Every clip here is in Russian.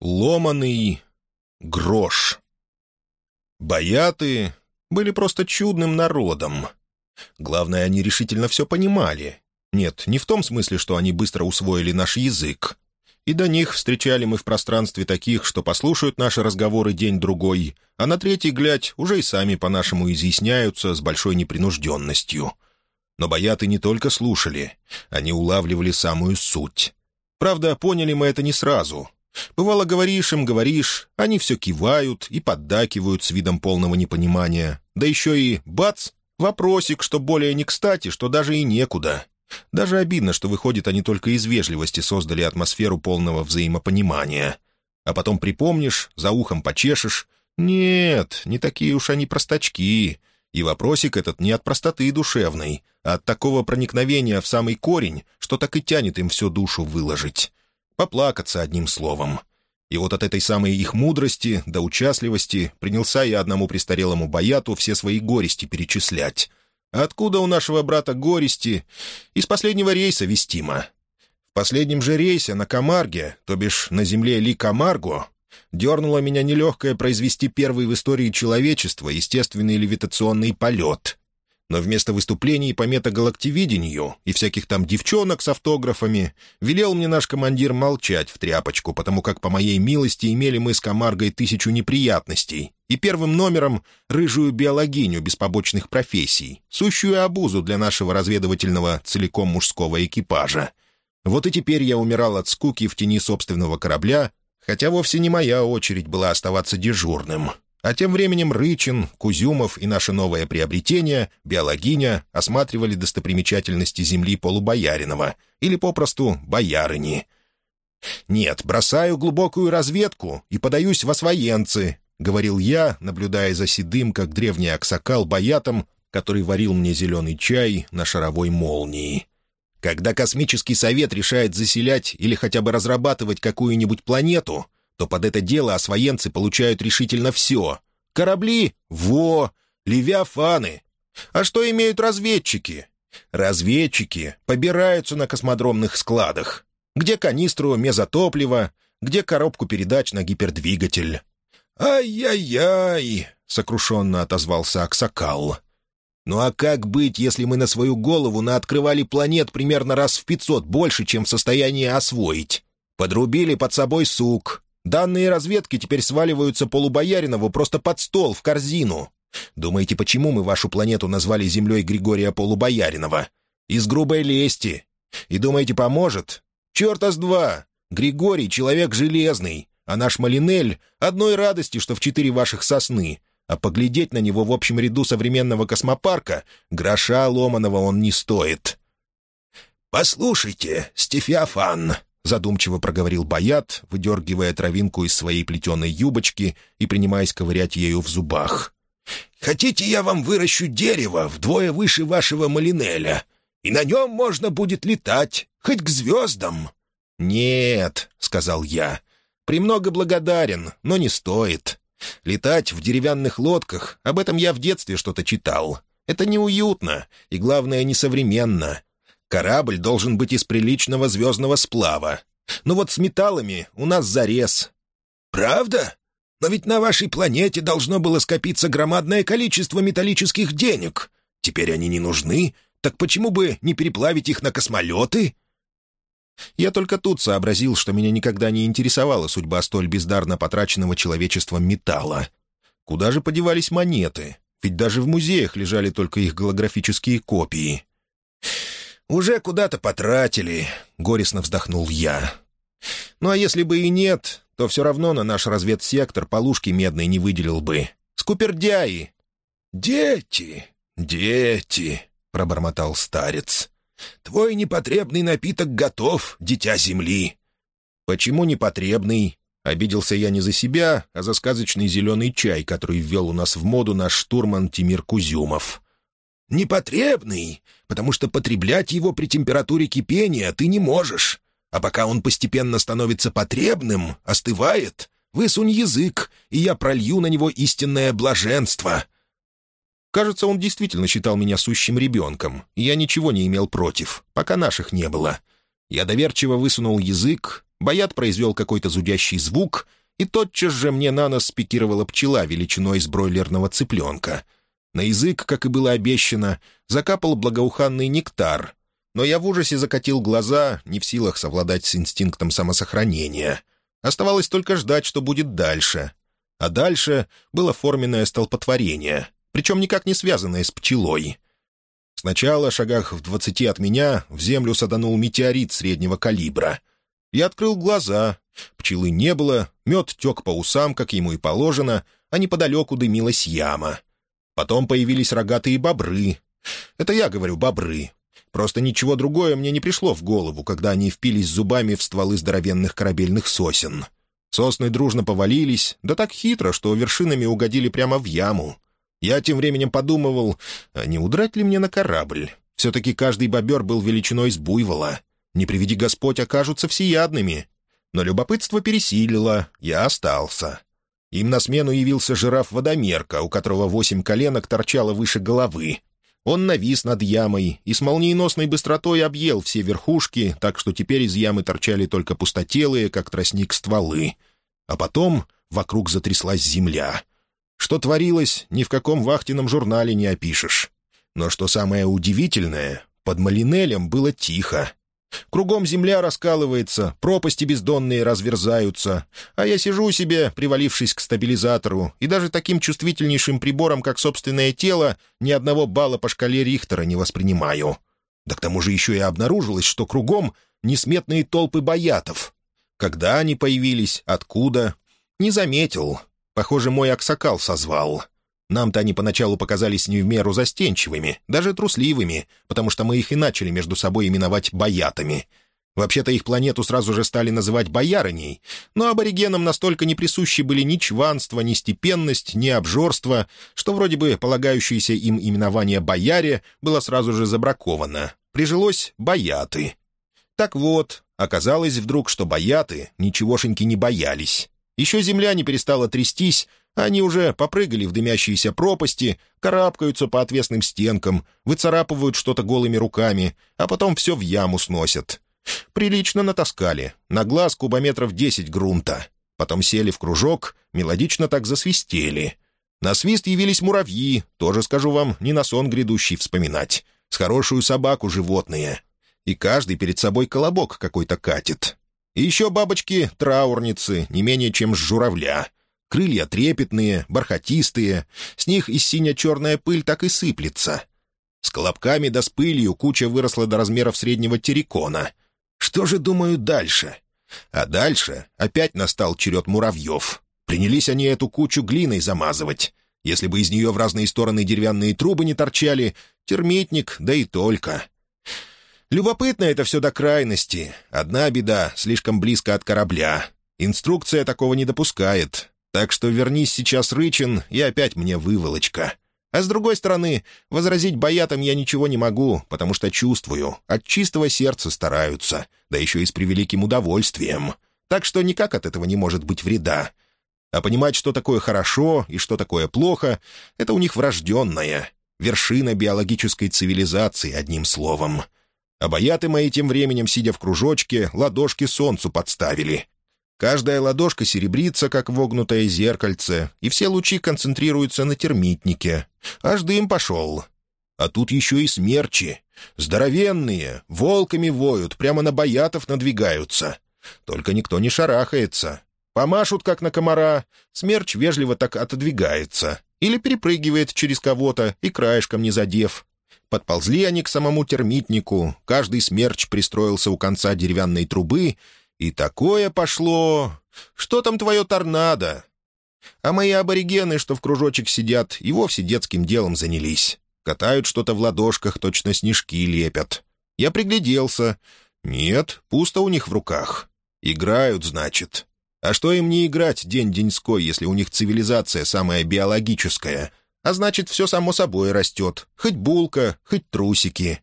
Ломаный грош. Бояты были просто чудным народом. Главное, они решительно все понимали. Нет, не в том смысле, что они быстро усвоили наш язык. И до них встречали мы в пространстве таких, что послушают наши разговоры день-другой, а на третий, глядь, уже и сами по-нашему изъясняются с большой непринужденностью. Но бояты не только слушали, они улавливали самую суть. Правда, поняли мы это не сразу. Бывало, говоришь им, говоришь, они все кивают и поддакивают с видом полного непонимания. Да еще и, бац, вопросик, что более не кстати, что даже и некуда. Даже обидно, что, выходит, они только из вежливости создали атмосферу полного взаимопонимания. А потом припомнишь, за ухом почешешь. Нет, не такие уж они простачки. И вопросик этот не от простоты душевной, а от такого проникновения в самый корень, что так и тянет им всю душу выложить. Поплакаться одним словом. И вот от этой самой их мудрости до участливости принялся я одному престарелому бояту все свои горести перечислять. Откуда у нашего брата горести? Из последнего рейса вестимо. В последнем же рейсе на Камарге, то бишь на земле Ли Камарго, дернуло меня нелегкое произвести первый в истории человечества естественный левитационный полет. Но вместо выступлений по метагалактивидению и всяких там девчонок с автографами велел мне наш командир молчать в тряпочку, потому как, по моей милости, имели мы с Камаргой тысячу неприятностей, и первым номером — рыжую биологиню без побочных профессий, сущую обузу для нашего разведывательного целиком мужского экипажа. Вот и теперь я умирал от скуки в тени собственного корабля, хотя вовсе не моя очередь была оставаться дежурным. А тем временем Рычин, Кузюмов и наше новое приобретение, биологиня, осматривали достопримечательности земли полубояринова, или попросту боярыни. «Нет, бросаю глубокую разведку и подаюсь в освоенцы», — говорил я, наблюдая за седым, как древний аксакал, боятом, который варил мне зеленый чай на шаровой молнии. Когда космический совет решает заселять или хотя бы разрабатывать какую-нибудь планету, то под это дело освоенцы получают решительно все. Корабли — во, левиафаны. А что имеют разведчики? Разведчики побираются на космодромных складах. Где канистру мезотоплива, где коробку передач на гипердвигатель. «Ай-яй-яй!» — сокрушенно отозвался Аксакал. Ну а как быть, если мы на свою голову наоткрывали планет примерно раз в пятьсот больше, чем в состоянии освоить? Подрубили под собой сук. Данные разведки теперь сваливаются Полубояринову просто под стол, в корзину. Думаете, почему мы вашу планету назвали землей Григория Полубояринова? Из грубой лести. И думаете, поможет? Черта с два! Григорий — человек железный, а наш Малинель — одной радости, что в четыре ваших сосны а поглядеть на него в общем ряду современного космопарка гроша ломаного он не стоит. «Послушайте, Стефиафан», — задумчиво проговорил Баят, выдергивая травинку из своей плетеной юбочки и принимаясь ковырять ею в зубах. «Хотите, я вам выращу дерево вдвое выше вашего малинеля, и на нем можно будет летать, хоть к звездам?» «Нет», — сказал я, — «премного благодарен, но не стоит. Летать в деревянных лодках, об этом я в детстве что-то читал. Это неуютно и, главное, несовременно. Корабль должен быть из приличного звездного сплава. Но вот с металлами у нас зарез. «Правда? Но ведь на вашей планете должно было скопиться громадное количество металлических денег. Теперь они не нужны, так почему бы не переплавить их на космолеты?» Я только тут сообразил, что меня никогда не интересовала судьба столь бездарно потраченного человечеством металла. Куда же подевались монеты? Ведь даже в музеях лежали только их голографические копии. «Уже куда-то потратили», — горестно вздохнул я. «Ну а если бы и нет, то все равно на наш разведсектор полушки медной не выделил бы. Скупердяи!» «Дети, дети!» — пробормотал старец. Твой непотребный напиток готов, дитя земли». «Почему непотребный?» Обиделся я не за себя, а за сказочный зеленый чай, который ввел у нас в моду наш штурман Тимир Кузюмов. «Непотребный, потому что потреблять его при температуре кипения ты не можешь. А пока он постепенно становится потребным, остывает, высунь язык, и я пролью на него истинное блаженство. Кажется, он действительно считал меня сущим ребенком, и я ничего не имел против, пока наших не было. Я доверчиво высунул язык, Баят произвел какой-то зудящий звук, и тотчас же мне на нос спикировала пчела величиной с бройлерного цыпленка. На язык, как и было обещано, закапал благоуханный нектар, но я в ужасе закатил глаза, не в силах совладать с инстинктом самосохранения. Оставалось только ждать, что будет дальше. А дальше было форменное столпотворение, причем никак не связанное с пчелой. Сначала, шагах в двадцати от меня, в землю саданул метеорит среднего калибра. Я открыл глаза. Пчелы не было, мед тек по усам, как ему и положено, а неподалеку дымилась яма. Потом появились рогатые бобры. Это я говорю «бобры». Просто ничего другое мне не пришло в голову, когда они впились зубами в стволы здоровенных корабельных сосен. Сосны дружно повалились, да так хитро, что вершинами угодили прямо в яму. Я тем временем подумывал, а не удрать ли мне на корабль? Все-таки каждый бобер был величиной с буйвола. Не приведи Господь, окажутся всеядными. Но любопытство пересилило, я остался. Им на смену явился жираф-водомерка, у которого восемь коленок торчало выше головы. Он навис над ямой и с молниеносной быстротой объел все верхушки, так что теперь из ямы торчали только пустотелые, как тростник, стволы. А потом вокруг затряслась земля. Что творилось, ни в каком вахтенном журнале не опишешь. Но что самое удивительное, под Малинелем было тихо. Кругом земля раскалывается, пропасти бездонные разверзаются, а я сижу себе, привалившись к стабилизатору, и даже таким чувствительнейшим прибором, как собственное тело, ни одного балла по шкале Рихтера не воспринимаю. Да к тому же еще и обнаружилось, что кругом несметные толпы боятов. Когда они появились, откуда? Не заметил. Похоже, мой аксакал созвал. Нам-то они поначалу показались не в меру застенчивыми, даже трусливыми, потому что мы их и начали между собой именовать «боятами». Вообще-то их планету сразу же стали называть «боярыней», но аборигенам настолько не присущи были ни чванство, ни степенность, ни обжорство, что вроде бы полагающееся им именование «бояре» было сразу же забраковано. Прижилось «бояты». Так вот, оказалось вдруг, что бояты ничегошеньки не боялись. Еще земля не перестала трястись, они уже попрыгали в дымящиеся пропасти, карабкаются по отвесным стенкам, выцарапывают что-то голыми руками, а потом все в яму сносят. Прилично натаскали, на глаз кубометров десять грунта. Потом сели в кружок, мелодично так засвистели. На свист явились муравьи, тоже, скажу вам, не на сон грядущий вспоминать. С хорошую собаку животные. И каждый перед собой колобок какой-то катит. И еще бабочки-траурницы, не менее чем с журавля. Крылья трепетные, бархатистые, с них и синя-черная пыль так и сыплется. С колобками да с пылью куча выросла до размеров среднего террикона. Что же думаю дальше? А дальше опять настал черед муравьев. Принялись они эту кучу глиной замазывать. Если бы из нее в разные стороны деревянные трубы не торчали, термитник, да и только. Любопытно это все до крайности. Одна беда — слишком близко от корабля. Инструкция такого не допускает. Так что вернись сейчас Рычин, и опять мне выволочка. А с другой стороны, возразить боятам я ничего не могу, потому что чувствую, от чистого сердца стараются, да еще и с превеликим удовольствием. Так что никак от этого не может быть вреда. А понимать, что такое хорошо и что такое плохо, это у них врожденное. Вершина биологической цивилизации, одним словом. А бояты мои тем временем, сидя в кружочке, ладошки солнцу подставили. Каждая ладошка серебрится, как вогнутое зеркальце, и все лучи концентрируются на термитнике. Аж дым пошел. А тут еще и смерчи. Здоровенные, волками воют, прямо на боятов надвигаются. Только никто не шарахается. Помашут, как на комара, смерч вежливо так отодвигается. Или перепрыгивает через кого-то и краешком не задев. Подползли они к самому термитнику, каждый смерч пристроился у конца деревянной трубы и такое пошло... Что там твое торнадо? А мои аборигены, что в кружочек сидят, и вовсе детским делом занялись. Катают что-то в ладошках, точно снежки лепят. Я пригляделся. Нет, пусто у них в руках. Играют, значит. А что им не играть день-деньской, если у них цивилизация самая биологическая? А значит, все само собой растет. Хоть булка, хоть трусики.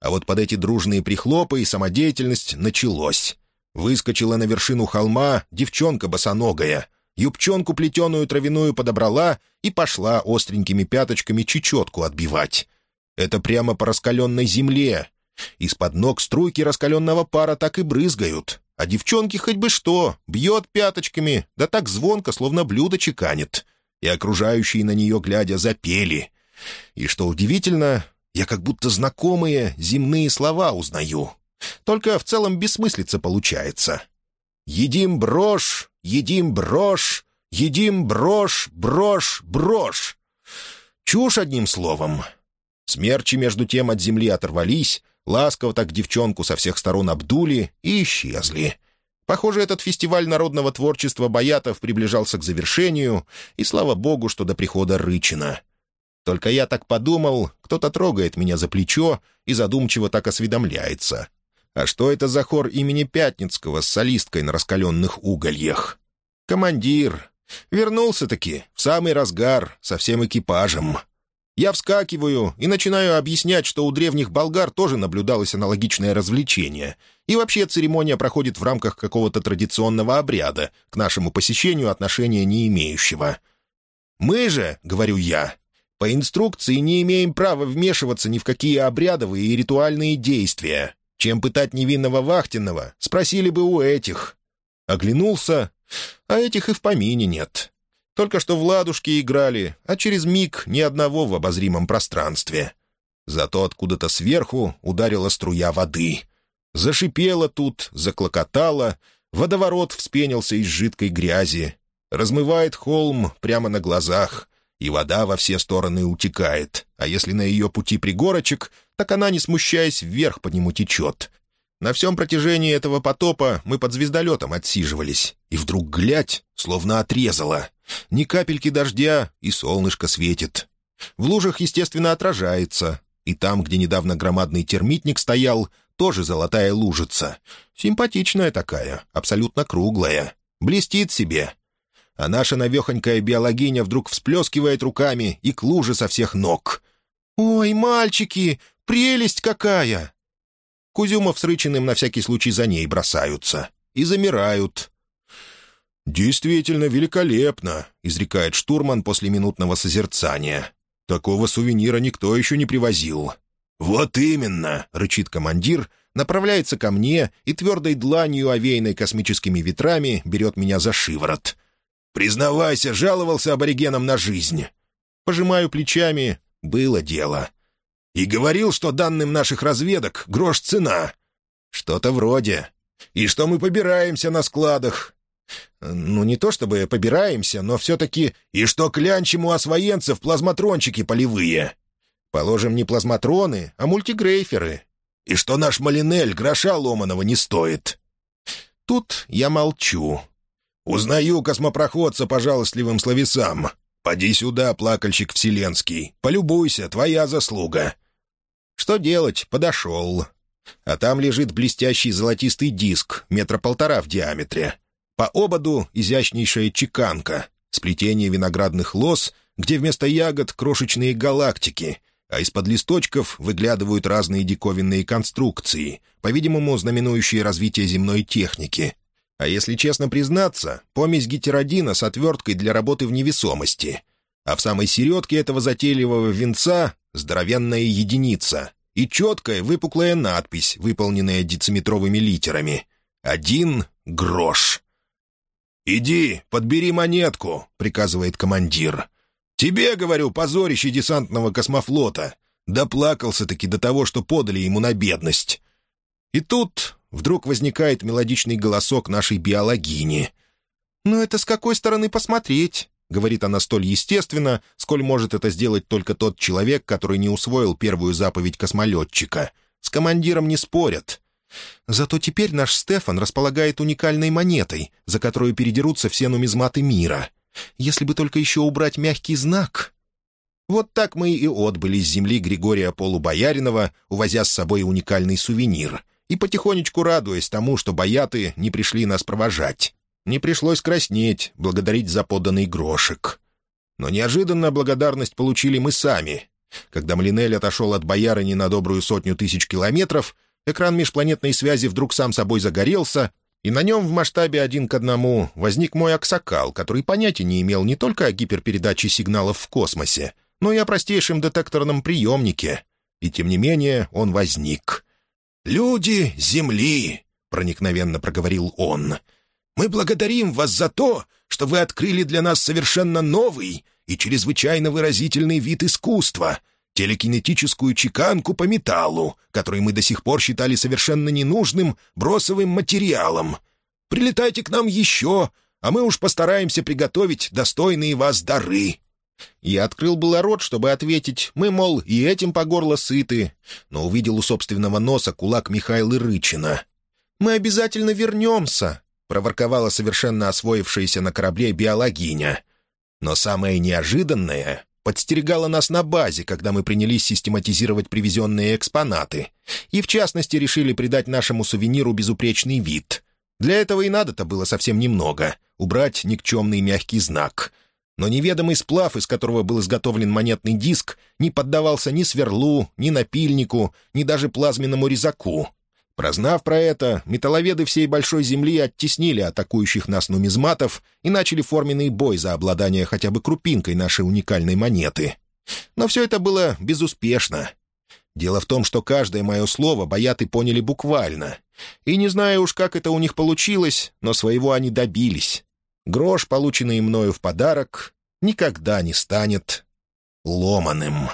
А вот под эти дружные прихлопы и самодеятельность началось. Выскочила на вершину холма девчонка босоногая. Юбчонку плетеную травяную подобрала и пошла остренькими пяточками чечетку отбивать. Это прямо по раскаленной земле. Из-под ног струйки раскаленного пара так и брызгают. а девчонки хоть бы что, бьет пяточками, да так звонко, словно блюдо чеканит. И окружающие на нее, глядя, запели. И что удивительно, я как будто знакомые земные слова узнаю. Только в целом бессмыслица получается. «Едим брошь, едим брошь, едим брошь, брошь, брошь». Чушь одним словом. Смерчи между тем от земли оторвались, ласково так девчонку со всех сторон обдули и исчезли. Похоже, этот фестиваль народного творчества Боятов приближался к завершению, и слава богу, что до прихода Рычина. Только я так подумал, кто-то трогает меня за плечо и задумчиво так осведомляется. А что это за хор имени Пятницкого с солисткой на раскаленных угольях? Командир. Вернулся-таки, в самый разгар, со всем экипажем. Я вскакиваю и начинаю объяснять, что у древних болгар тоже наблюдалось аналогичное развлечение. И вообще церемония проходит в рамках какого-то традиционного обряда, к нашему посещению отношения не имеющего. «Мы же, — говорю я, — по инструкции не имеем права вмешиваться ни в какие обрядовые и ритуальные действия. Чем пытать невинного вахтенного, спросили бы у этих». Оглянулся, а этих и в помине нет. Только что в ладушки играли, а через миг ни одного в обозримом пространстве. Зато откуда-то сверху ударила струя воды. Зашипела тут, заклокотала, водоворот вспенился из жидкой грязи. Размывает холм прямо на глазах, и вода во все стороны утекает, а если на ее пути пригорочек, так она, не смущаясь, вверх по нему течет, на всем протяжении этого потопа мы под звездолетом отсиживались, и вдруг, глядь, словно отрезало. Ни капельки дождя, и солнышко светит. В лужах, естественно, отражается, и там, где недавно громадный термитник стоял, тоже золотая лужица. Симпатичная такая, абсолютно круглая. Блестит себе. А наша навехонькая биологиня вдруг всплескивает руками и к луже со всех ног. «Ой, мальчики, прелесть какая!» Кузюмов с Рычиным на всякий случай за ней бросаются. И замирают. «Действительно великолепно», — изрекает штурман после минутного созерцания. «Такого сувенира никто еще не привозил». «Вот именно», — рычит командир, направляется ко мне и твердой дланью, овеянной космическими ветрами, берет меня за шиворот. «Признавайся, жаловался аборигенам на жизнь». Пожимаю плечами. Было дело. И говорил, что данным наших разведок грош цена. Что-то вроде. И что мы побираемся на складах. Ну, не то чтобы побираемся, но все-таки... И что клянчим у освоенцев плазматрончики полевые. Положим, не плазматроны, а мультигрейферы. И что наш Малинель гроша ломаного не стоит. Тут я молчу. Узнаю космопроходца по жалостливым словесам. «Поди сюда, плакальщик вселенский, полюбуйся, твоя заслуга. Что делать? Подошел. А там лежит блестящий золотистый диск, метра полтора в диаметре. По ободу изящнейшая чеканка, сплетение виноградных лоз, где вместо ягод крошечные галактики, а из-под листочков выглядывают разные диковинные конструкции, по-видимому, знаменующие развитие земной техники. А если честно признаться, помесь гетеродина с отверткой для работы в невесомости. А в самой середке этого затейливого венца здоровенная единица и четкая выпуклая надпись, выполненная дециметровыми литерами. «Один грош». «Иди, подбери монетку», — приказывает командир. «Тебе, говорю, позорище десантного космофлота. Доплакался-таки до того, что подали ему на бедность». И тут вдруг возникает мелодичный голосок нашей биологини. «Ну это с какой стороны посмотреть?» — говорит она столь естественно, сколь может это сделать только тот человек, который не усвоил первую заповедь космолетчика. С командиром не спорят. Зато теперь наш Стефан располагает уникальной монетой, за которую передерутся все нумизматы мира. Если бы только еще убрать мягкий знак... Вот так мы и отбыли с земли Григория Полубояринова, увозя с собой уникальный сувенир, и потихонечку радуясь тому, что бояты не пришли нас провожать. Не пришлось краснеть, благодарить за поданный грошек. Но неожиданно благодарность получили мы сами. Когда Млинель отошел от боярыни на добрую сотню тысяч километров, экран межпланетной связи вдруг сам собой загорелся, и на нем в масштабе один к одному возник мой аксакал, который понятия не имел не только о гиперпередаче сигналов в космосе, но и о простейшем детекторном приемнике. И тем не менее он возник. «Люди Земли!» проникновенно проговорил он. «Мы благодарим вас за то, что вы открыли для нас совершенно новый и чрезвычайно выразительный вид искусства — телекинетическую чеканку по металлу, который мы до сих пор считали совершенно ненужным бросовым материалом. Прилетайте к нам еще, а мы уж постараемся приготовить достойные вас дары». Я открыл было рот, чтобы ответить, мы, мол, и этим по горло сыты, но увидел у собственного носа кулак Михаила Рычина. «Мы обязательно вернемся», — проворковала совершенно освоившаяся на корабле биологиня. Но самое неожиданное подстерегало нас на базе, когда мы принялись систематизировать привезенные экспонаты, и, в частности, решили придать нашему сувениру безупречный вид. Для этого и надо-то было совсем немного — убрать никчемный мягкий знак — но неведомый сплав, из которого был изготовлен монетный диск, не поддавался ни сверлу, ни напильнику, ни даже плазменному резаку. Прознав про это, металловеды всей Большой Земли оттеснили атакующих нас нумизматов и начали форменный бой за обладание хотя бы крупинкой нашей уникальной монеты. Но все это было безуспешно. Дело в том, что каждое мое слово бояты поняли буквально. И не знаю уж, как это у них получилось, но своего они добились. Грош, полученный мною в подарок, никогда не станет ломаным.